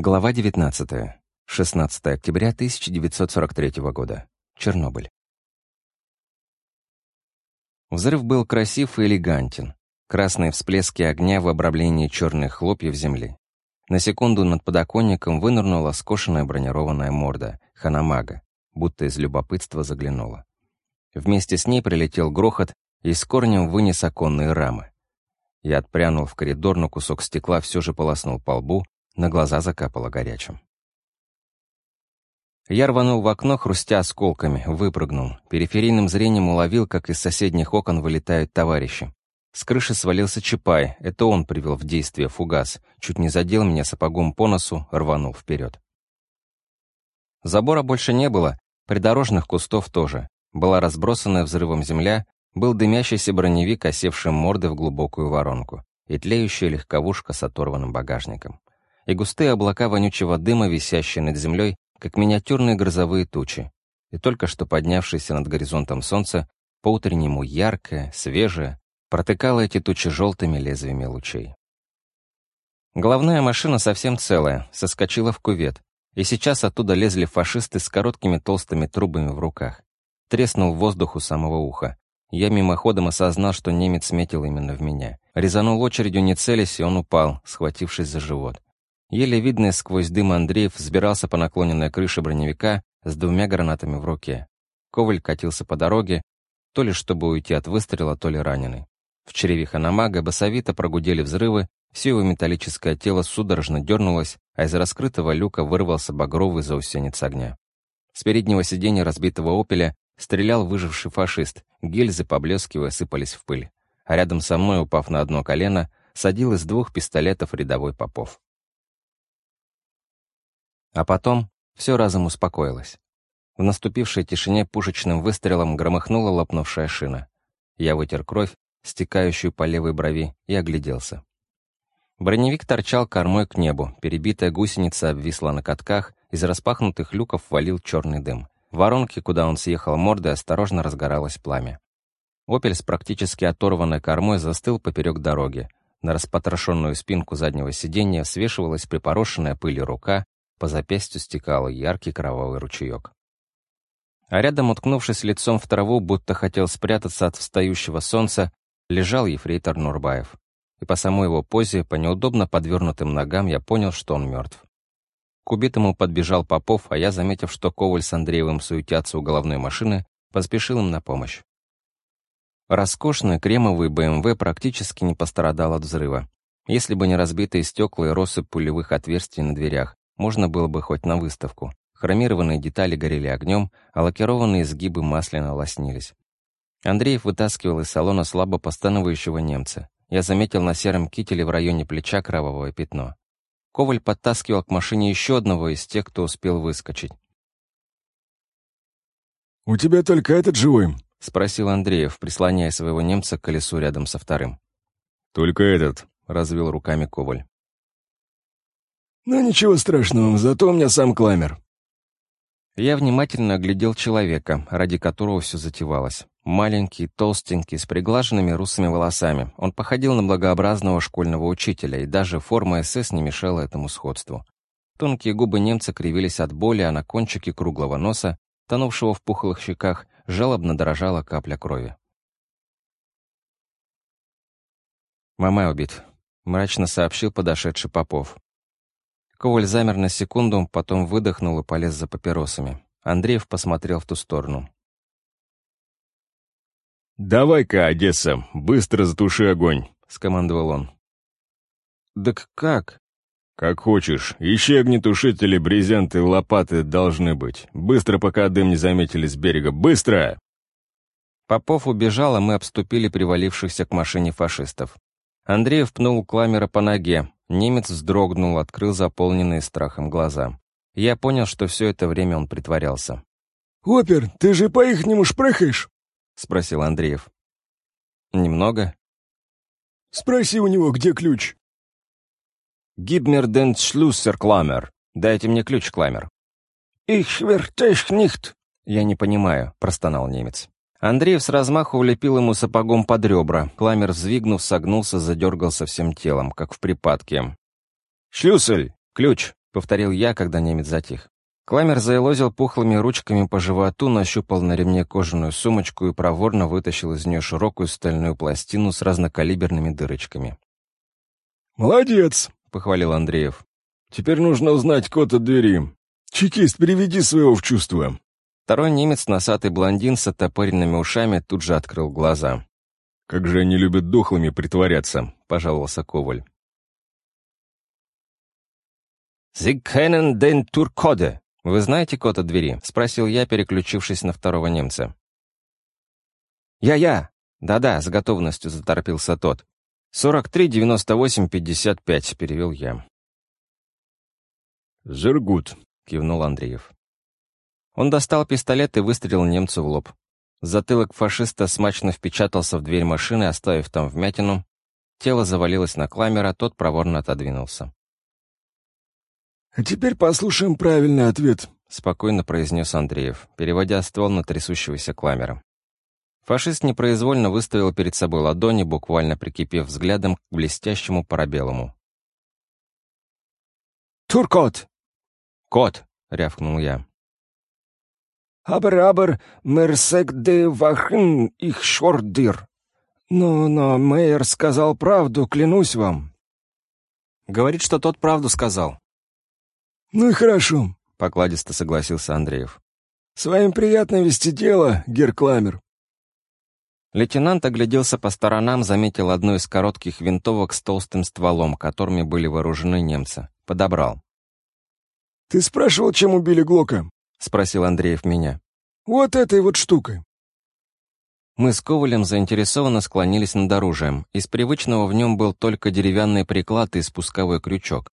Глава 19. 16 октября 1943 года. Чернобыль. Взрыв был красив и элегантен. Красные всплески огня в обрамлении черных хлопьев земли. На секунду над подоконником вынырнула скошенная бронированная морда, Ханамага, будто из любопытства заглянула. Вместе с ней прилетел грохот и с корнем вынес оконные рамы. Я отпрянул в коридор, но кусок стекла все же полоснул по лбу, на глаза закапало горячим. Я рванул в окно, хрустя осколками, выпрыгнул. Периферийным зрением уловил, как из соседних окон вылетают товарищи. С крыши свалился Чапай, это он привел в действие фугас, чуть не задел меня сапогом по носу, рванул вперед. Забора больше не было, придорожных кустов тоже. Была разбросанная взрывом земля, был дымящийся броневик, осевшим мордой в глубокую воронку, и тлеющая легковушка с оторванным багажником. И густые облака вонючего дыма, висящие над землей, как миниатюрные грозовые тучи. И только что поднявшееся над горизонтом солнце, по-утреннему яркое, свежее, протыкало эти тучи желтыми лезвиями лучей. Головная машина совсем целая, соскочила в кувет, и сейчас оттуда лезли фашисты с короткими толстыми трубами в руках. Треснул воздух у самого уха. Я мимоходом осознал, что немец метил именно в меня. Резанул очередью не целясь, и он упал, схватившись за живот. Еле видный сквозь дым Андреев взбирался по наклоненной крыше броневика с двумя гранатами в руке. Коваль катился по дороге, то ли чтобы уйти от выстрела, то ли раненый. В чреве Ханамага басовито прогудели взрывы, все его металлическое тело судорожно дернулось, а из раскрытого люка вырвался багровый заусенец огня. С переднего сиденья разбитого «Опеля» стрелял выживший фашист, гильзы, поблескивая, сыпались в пыль. А рядом со мной, упав на одно колено, садил из двух пистолетов рядовой Попов. А потом все разом успокоилось. В наступившей тишине пушечным выстрелом громыхнула лопнувшая шина. Я вытер кровь, стекающую по левой брови, и огляделся. Броневик торчал кормой к небу, перебитая гусеница обвисла на катках, из распахнутых люков валил черный дым. В воронке, куда он съехал мордой, осторожно разгоралось пламя. «Опель» с практически оторванной кормой застыл поперек дороги. На распотрошенную спинку заднего сиденья свешивалась припорошенная пылью рука, по запястью стекал яркий кровавый ручеек. А рядом, уткнувшись лицом в траву, будто хотел спрятаться от встающего солнца, лежал ефрейтор Нурбаев. И по самой его позе, по неудобно подвернутым ногам, я понял, что он мертв. К убитому подбежал Попов, а я, заметив, что Коваль с Андреевым суетятся у головной машины, поспешил им на помощь. Роскошный кремовый БМВ практически не пострадал от взрыва. Если бы не разбитые стекла и россыпь пулевых отверстий на дверях, можно было бы хоть на выставку. Хромированные детали горели огнем, а лакированные изгибы масляно лоснились. Андреев вытаскивал из салона слабо постановающего немца. Я заметил на сером кителе в районе плеча кровавое пятно. Коваль подтаскивал к машине еще одного из тех, кто успел выскочить. «У тебя только этот живой?» — спросил Андреев, прислоняя своего немца к колесу рядом со вторым. «Только этот», — развел руками Коваль. «Ну ничего страшного, зато у меня сам кламер». Я внимательно оглядел человека, ради которого все затевалось. Маленький, толстенький, с приглаженными русыми волосами. Он походил на благообразного школьного учителя, и даже форма СС не мешала этому сходству. Тонкие губы немца кривились от боли, а на кончике круглого носа, тонувшего в пухлых щеках, жалобно дорожала капля крови. «Мама убит», — мрачно сообщил подошедший Попов. Коваль замер на секунду, потом выдохнул и полез за папиросами. Андреев посмотрел в ту сторону. «Давай-ка, Одесса, быстро затуши огонь», — скомандовал он. «Так как?» «Как хочешь. Ищи огнетушители, брезенты, лопаты должны быть. Быстро, пока дым не заметили с берега. Быстро!» Попов убежал, а мы обступили привалившихся к машине фашистов. Андреев пнул Кламера по ноге, Немец вздрогнул, открыл заполненные страхом глаза. Я понял, что все это время он притворялся. «Опер, ты же по-ихнему шпрыхаешь?» — спросил Андреев. «Немного». «Спроси у него, где ключ». «Гибмер ден шлюссер, Кламер. Дайте мне ключ, Кламер». «Ich verstehe nicht». «Я не понимаю», — простонал немец. Андреев с размаху влепил ему сапогом под ребра. Кламер, взвигнув, согнулся, задергался всем телом, как в припадке. «Шлюсель! Ключ!» — повторил я, когда немец затих. Кламер заелозил пухлыми ручками по животу, нащупал на ремне кожаную сумочку и проворно вытащил из нее широкую стальную пластину с разнокалиберными дырочками. «Молодец!» — похвалил Андреев. «Теперь нужно узнать код от двери. Чекист, приведи своего в чувство». Второй немец, носатый блондин с оттопыренными ушами, тут же открыл глаза. «Как же они любят дохлыми притворяться», — пожаловался Коваль. «Sie kennen den Turkode», «Вы знаете код от двери?» — спросил я, переключившись на второго немца. «Я-я!» «Да-да», — с готовностью заторопился тот. «Сорок три, девяносто восемь, пятьдесят пять», — перевел я. «Зергут», — кивнул Андреев. Он достал пистолет и выстрелил немцу в лоб. Затылок фашиста смачно впечатался в дверь машины, оставив там вмятину. Тело завалилось на кламера, тот проворно отодвинулся. «А теперь послушаем правильный ответ», — спокойно произнес Андреев, переводя ствол на трясущегося кламера. Фашист непроизвольно выставил перед собой ладони, буквально прикипев взглядом к блестящему парабеллуму. «Туркот!» «Кот!» — рявкнул я. «Абр-абр, мерсек де вахн их шордир!» «Но-но, мэр сказал правду, клянусь вам!» «Говорит, что тот правду сказал», «Ну и хорошо», — покладисто согласился Андреев. «С вами приятно вести дело, Геркламер». Лейтенант огляделся по сторонам, заметил одну из коротких винтовок с толстым стволом, которыми были вооружены немцы. Подобрал. «Ты спрашивал, чем убили Глока?» — спросил Андреев меня. «Вот этой вот штукой». Мы с Ковалем заинтересованно склонились над оружием. Из привычного в нем был только деревянный приклад и спусковой крючок.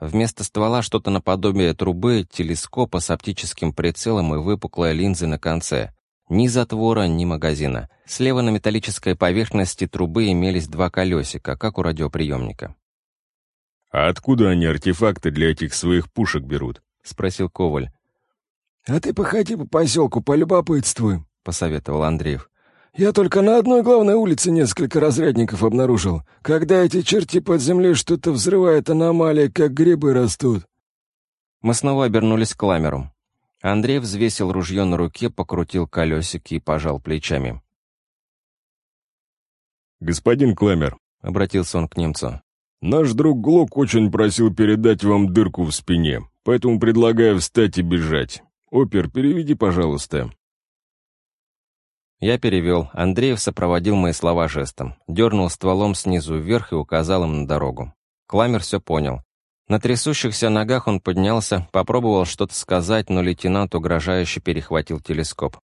Вместо ствола что-то наподобие трубы, телескопа с оптическим прицелом и выпуклой линзы на конце. Ни затвора, ни магазина. Слева на металлической поверхности трубы имелись два колесика, как у радиоприемника. «А откуда они артефакты для этих своих пушек берут?» — спросил Коваль. «А ты походи по поселку, полюбопытствуй», — посоветовал Андреев. Я только на одной главной улице несколько разрядников обнаружил. Когда эти черти под землей что-то взрывает аномалии, как грибы растут. Мы снова обернулись к ламеру. Андрей взвесил ружье на руке, покрутил колесики и пожал плечами. «Господин Кламер», — обратился он к немцу, — «наш друг Глок очень просил передать вам дырку в спине, поэтому предлагаю встать и бежать. Опер, переведи, пожалуйста». Я перевел. Андреев сопроводил мои слова жестом. Дернул стволом снизу вверх и указал им на дорогу. Кламер все понял. На трясущихся ногах он поднялся, попробовал что-то сказать, но лейтенант угрожающе перехватил телескоп.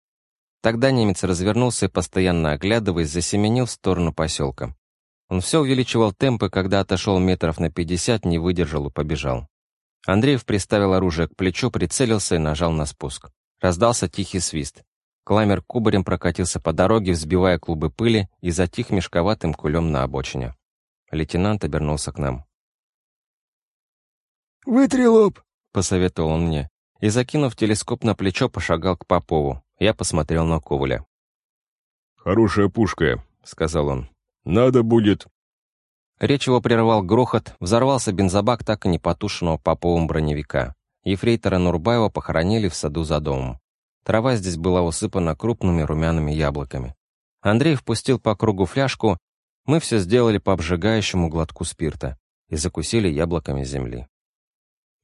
Тогда немец развернулся и, постоянно оглядываясь, засеменил в сторону поселка. Он все увеличивал темпы, когда отошел метров на пятьдесят, не выдержал и побежал. Андреев приставил оружие к плечу, прицелился и нажал на спуск. Раздался тихий свист. Кламер кубарем прокатился по дороге, взбивая клубы пыли и затих мешковатым кулем на обочине. Лейтенант обернулся к нам. «Вытри лоб», — посоветовал он мне, и, закинув телескоп на плечо, пошагал к Попову. Я посмотрел на Коваля. «Хорошая пушка», — сказал он. «Надо будет...» Речь его прервал грохот, взорвался бензобак так и не потушенного Поповым броневика. Ефрейтора Нурбаева похоронили в саду за домом. Трава здесь была усыпана крупными румяными яблоками. Андрей впустил по кругу фляжку, мы все сделали по обжигающему глотку спирта и закусили яблоками земли.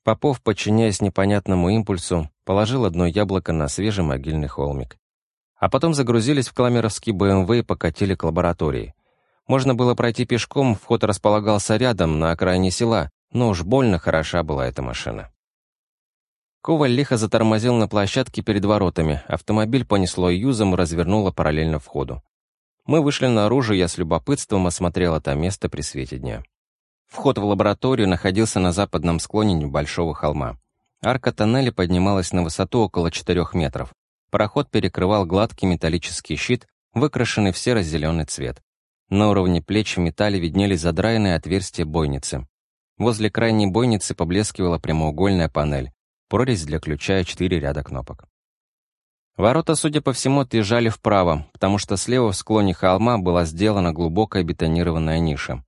Попов, подчиняясь непонятному импульсу, положил одно яблоко на свежий могильный холмик. А потом загрузились в кламеровский БМВ и покатили к лаборатории. Можно было пройти пешком, вход располагался рядом, на окраине села, но уж больно хороша была эта машина. Коваль лихо затормозил на площадке перед воротами. Автомобиль понесло юзом и развернуло параллельно входу. Мы вышли наружу, я с любопытством осмотрел это место при свете дня. Вход в лабораторию находился на западном склоне небольшого холма. Арка тоннеля поднималась на высоту около 4 метров. Проход перекрывал гладкий металлический щит, выкрашенный в серо-зеленый цвет. На уровне плеч в металле виднелись задраенные отверстия бойницы. Возле крайней бойницы поблескивала прямоугольная панель прорезь для ключа и четыре ряда кнопок. Ворота, судя по всему, отъезжали вправо, потому что слева в склоне холма была сделана глубокая бетонированная ниша.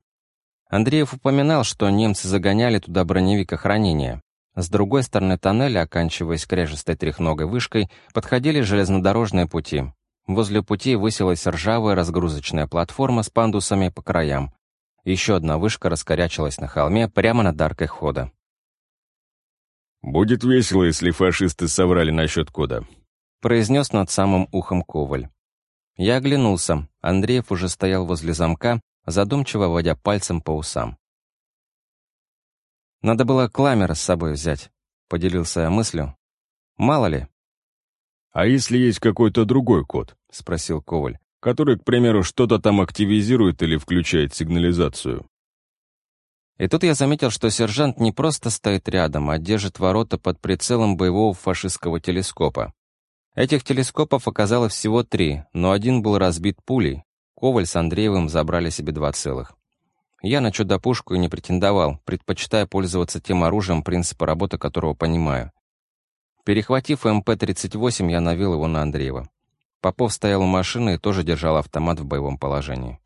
Андреев упоминал, что немцы загоняли туда броневик охранения. С другой стороны тоннеля, оканчиваясь кряжестой трехногой вышкой, подходили железнодорожные пути. Возле путей высилась ржавая разгрузочная платформа с пандусами по краям. Еще одна вышка раскорячилась на холме прямо над аркой входа. «Будет весело, если фашисты соврали насчет кода», — произнес над самым ухом Коваль. Я оглянулся. Андреев уже стоял возле замка, задумчиво водя пальцем по усам. «Надо было кламера с собой взять», — поделился я мыслью. «Мало ли». «А если есть какой-то другой код?» — спросил Коваль который, к примеру, что-то там активизирует или включает сигнализацию. И тут я заметил, что сержант не просто стоит рядом, а держит ворота под прицелом боевого фашистского телескопа. Этих телескопов оказалось всего три, но один был разбит пулей. Коваль с Андреевым забрали себе два целых. Я на чудо-пушку и не претендовал, предпочитая пользоваться тем оружием, принципа работы которого понимаю. Перехватив МП-38, я навел его на Андреева. Попов стоял у машины и тоже держал автомат в боевом положении.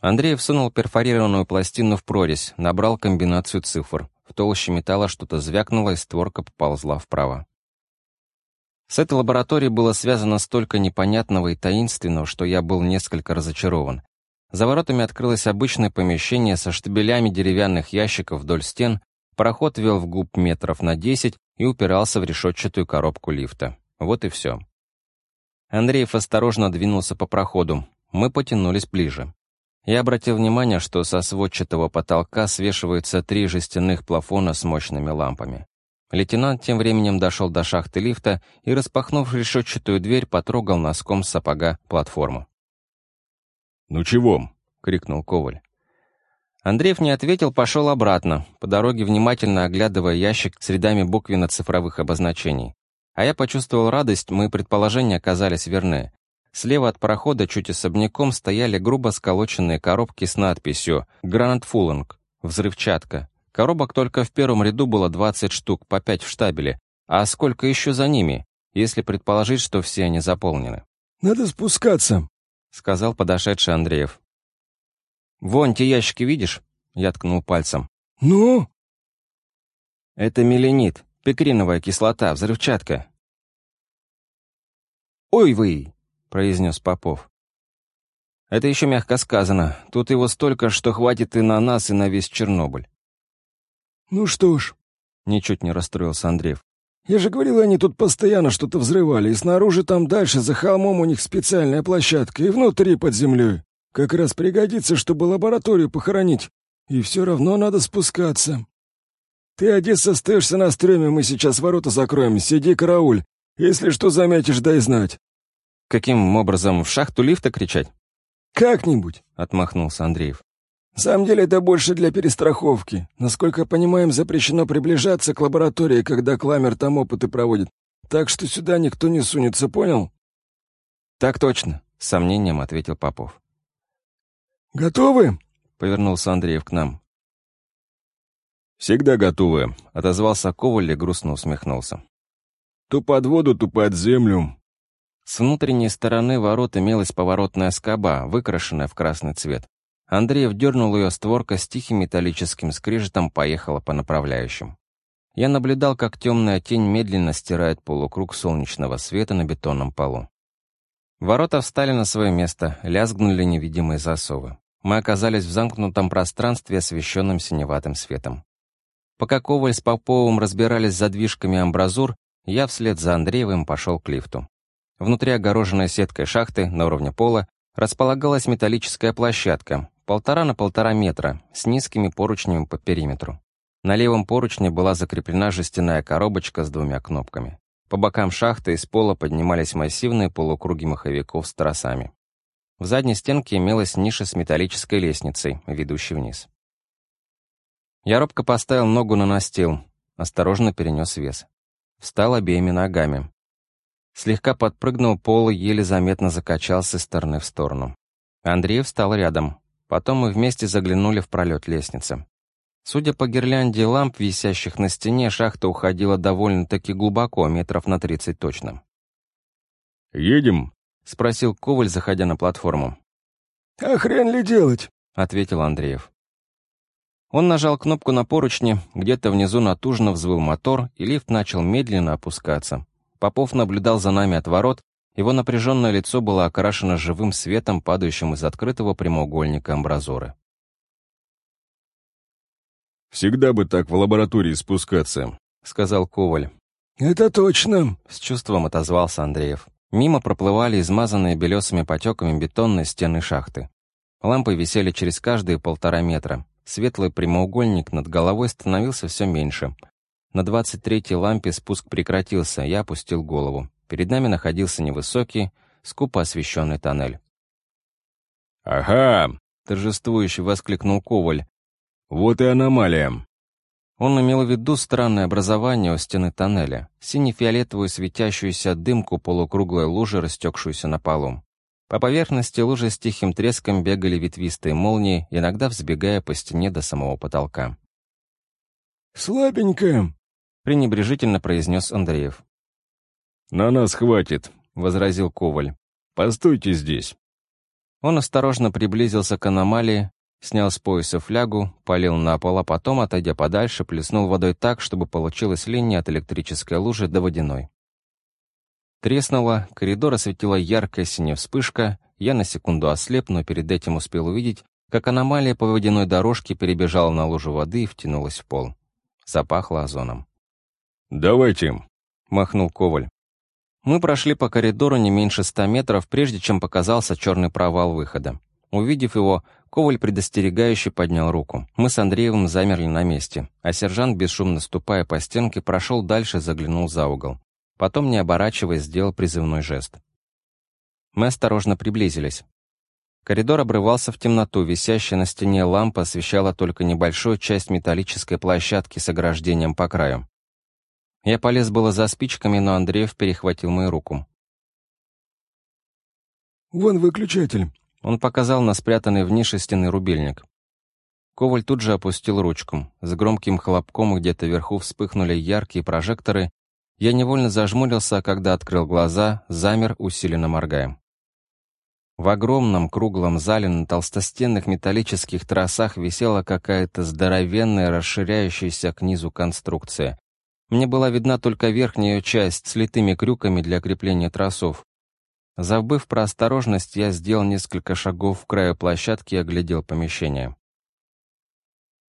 Андрей всунул перфорированную пластину в прорезь, набрал комбинацию цифр. В толще металла что-то звякнуло, и створка поползла вправо. С этой лабораторией было связано столько непонятного и таинственного, что я был несколько разочарован. За воротами открылось обычное помещение со штабелями деревянных ящиков вдоль стен, проход вел вглубь метров на десять и упирался в решетчатую коробку лифта. Вот и все. Андреев осторожно двинулся по проходу. Мы потянулись ближе. Я обратил внимание, что со сводчатого потолка свешиваются три жестяных плафона с мощными лампами. Лейтенант тем временем дошел до шахты лифта и, распахнув решетчатую дверь, потрогал носком сапога платформу. «Ну чего?» — крикнул Коваль. Андреев не ответил, пошел обратно, по дороге внимательно оглядывая ящик с рядами буквенно-цифровых обозначений. А я почувствовал радость, мои предположения оказались верны. Слева от прохода чуть особняком стояли грубо сколоченные коробки с надписью «Гранат Фуллинг» — «Взрывчатка». Коробок только в первом ряду было 20 штук, по 5 в штабеле. А сколько еще за ними, если предположить, что все они заполнены? «Надо спускаться», — сказал подошедший Андреев. «Вон те ящики видишь?» — я ткнул пальцем. «Ну?» «Это меленит. Пекриновая кислота, взрывчатка». «Ой вы!» — произнес Попов. «Это еще мягко сказано. Тут его столько, что хватит и на нас, и на весь Чернобыль». «Ну что ж», — ничуть не расстроился Андреев. «Я же говорил, они тут постоянно что-то взрывали, и снаружи там дальше, за холмом у них специальная площадка, и внутри под землей. Как раз пригодится, чтобы лабораторию похоронить. И все равно надо спускаться. «Ты, Одесса, остаешься на стреме, мы сейчас ворота закроем. Сиди, карауль. Если что заметишь, дай знать». «Каким образом, в шахту лифта кричать?» «Как-нибудь», — отмахнулся Андреев. «На самом деле это больше для перестраховки. Насколько понимаем, запрещено приближаться к лаборатории, когда Кламер там опыты проводит. Так что сюда никто не сунется, понял?» «Так точно», — с сомнением ответил Попов. «Готовы?» — повернулся Андреев к нам. «Всегда готовы», — отозвался Коваль и грустно усмехнулся. «То под воду, то под землю». С внутренней стороны ворот имелась поворотная скоба, выкрашенная в красный цвет. Андреев дернул ее створка с тихим металлическим скрежетом поехала по направляющим. Я наблюдал, как темная тень медленно стирает полукруг солнечного света на бетонном полу. Ворота встали на свое место, лязгнули невидимые засовы. Мы оказались в замкнутом пространстве, освещенном синеватым светом. Пока Коваль с Поповым разбирались с задвижками амбразур, я вслед за Андреевым пошел к лифту. Внутри огороженной сеткой шахты на уровне пола располагалась металлическая площадка, полтора на полтора метра, с низкими поручнями по периметру. На левом поручне была закреплена жестяная коробочка с двумя кнопками. По бокам шахты из пола поднимались массивные полукруги маховиков с тросами. В задней стенке имелась ниша с металлической лестницей, ведущей вниз. Я робко поставил ногу на настил, осторожно перенес вес. Встал обеими ногами. Слегка подпрыгнул пол и еле заметно закачался из стороны в сторону. Андрей встал рядом. Потом мы вместе заглянули в пролет лестницы. Судя по гирлянде ламп, висящих на стене, шахта уходила довольно-таки глубоко, метров на тридцать точно. «Едем?» — спросил Коваль, заходя на платформу. «А хрен ли делать?» — ответил Андреев. Он нажал кнопку на поручне, где-то внизу натужно взвыл мотор, и лифт начал медленно опускаться. Попов наблюдал за нами от ворот, его напряженное лицо было окрашено живым светом, падающим из открытого прямоугольника амбразуры. «Всегда бы так в лаборатории спускаться», — сказал Коваль. «Это точно», — с чувством отозвался Андреев. Мимо проплывали измазанные белесыми потеками бетонные стены шахты. Лампы висели через каждые полтора метра. Светлый прямоугольник над головой становился все меньше. На двадцать третьей лампе спуск прекратился, я опустил голову. Перед нами находился невысокий, скупо освещенный тоннель. «Ага!» — торжествующе воскликнул Коваль. «Вот и аномалия!» Он имел в виду странное образование у стены тоннеля, сине-фиолетовую светящуюся дымку полукруглой лужи, растекшуюся на полу. По поверхности лужи с тихим треском бегали ветвистые молнии, иногда взбегая по стене до самого потолка. «Слабенькая», — пренебрежительно произнес Андреев. «На нас хватит», — возразил Коваль. «Постойте здесь». Он осторожно приблизился к аномалии, снял с пояса флягу, полил на пол, а потом, отойдя подальше, плеснул водой так, чтобы получилась линия от электрической лужи до водяной. Треснуло, коридор осветила яркая синяя вспышка, я на секунду ослеп, но перед этим успел увидеть, как аномалия по водяной дорожке перебежала на лужу воды и втянулась в пол. Запахло озоном. «Давайте», — махнул Коваль. Мы прошли по коридору не меньше ста метров, прежде чем показался черный провал выхода. Увидев его, Коваль предостерегающе поднял руку. Мы с Андреевым замерли на месте, а сержант, бесшумно ступая по стенке, прошел дальше, заглянул за угол. Потом, не оборачиваясь, сделал призывной жест. Мы осторожно приблизились. Коридор обрывался в темноту, висящая на стене лампа освещала только небольшую часть металлической площадки с ограждением по краю. Я полез было за спичками, но Андреев перехватил мою руку. «Вон выключатель», он показал на спрятанный в нише стены рубильник. Коваль тут же опустил ручку. С громким хлопком где-то вверху вспыхнули яркие прожекторы. Я невольно зажмурился, а когда открыл глаза, замер, усиленно моргая. В огромном круглом зале на толстостенных металлических тросах висела какая-то здоровенная, расширяющаяся к низу конструкция. Мне была видна только верхняя часть с литыми крюками для крепления тросов. Забыв про осторожность, я сделал несколько шагов в краю площадки и оглядел помещение.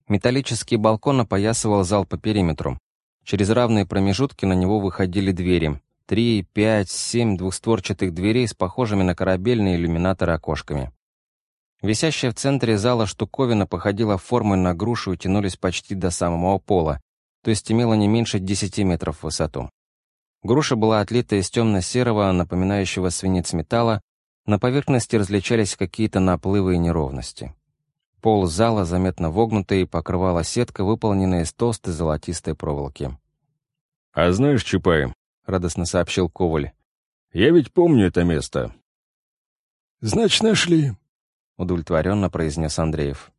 Металлический балкон опоясывал зал по периметру. Через равные промежутки на него выходили двери. Три, пять, семь двухстворчатых дверей с похожими на корабельные иллюминаторы окошками. Висящая в центре зала штуковина походила формой на грушу и тянулись почти до самого пола, то есть имела не меньше 10 метров в высоту. Груша была отлита из темно-серого, напоминающего свинец металла, на поверхности различались какие-то наплывы и неровности. Пол зала, заметно вогнутый, покрывала сетка, выполненная из толстой золотистой проволоки. «А знаешь, Чапай», — радостно сообщил Коваль, — «я ведь помню это место». «Значит, нашли», — удовлетворенно произнес Андреев.